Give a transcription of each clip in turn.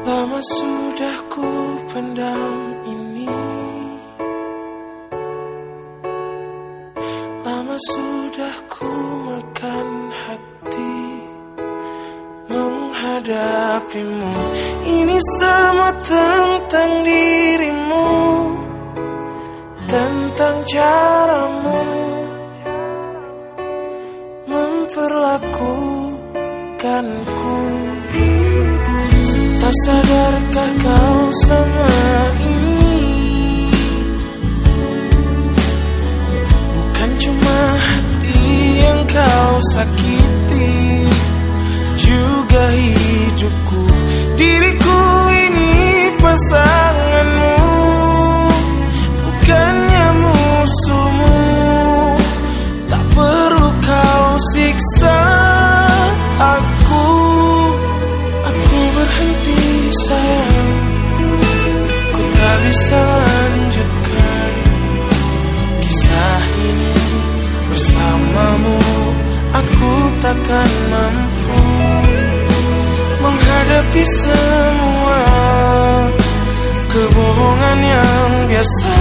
Lama sudah ku pendam ini. Lama sudah ku makan hati Menghadapimu. Ini semua tentang dirimu Tentang caramu. Memperlakukanku sadarkah kau selama ini? Bukan cuma hati yang kau sakiti Juga hidupku Diriku bisa lanjutkan Kisah ini bersamamu. Aku takkan mampu Menghadapi semua Kebohongan yang biasa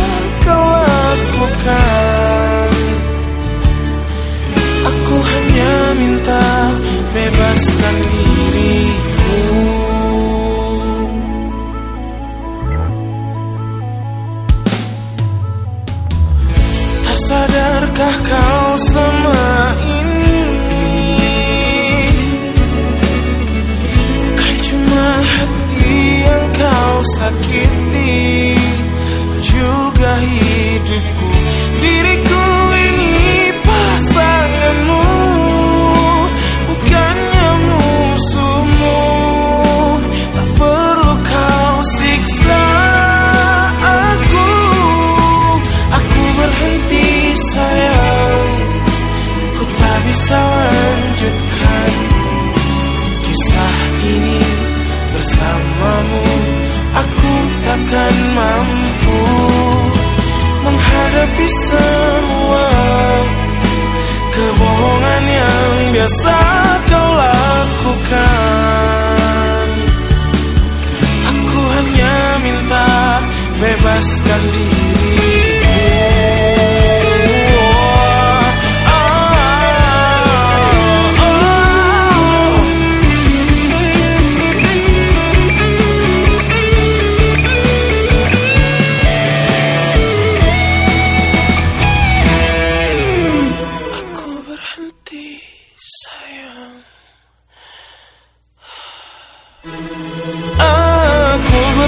kau lakukan. Aku hanya minta hidupku. Diriku ini pasanganmu Bukannya musuhmu. Tak perlu kau siksa aku. Aku berhenti sayang. Ku tak bisa lanjutkan Kisah ini bersamamu. Aku takkan mampu semua Kebohongan yang biasa kau lakukan. Aku hanya minta bebaskan dirimu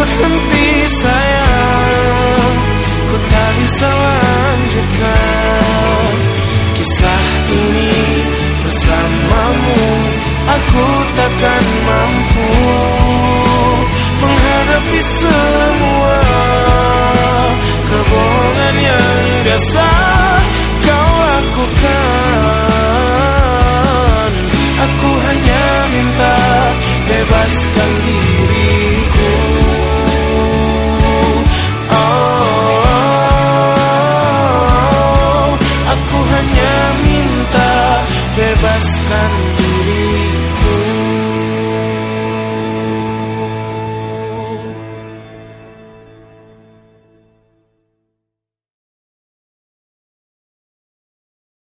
berhenti sayang. Ku tak bisa lanjutkan. Kisah ini bersamamu Aku takkan mampu hanya minta bebaskan diriku.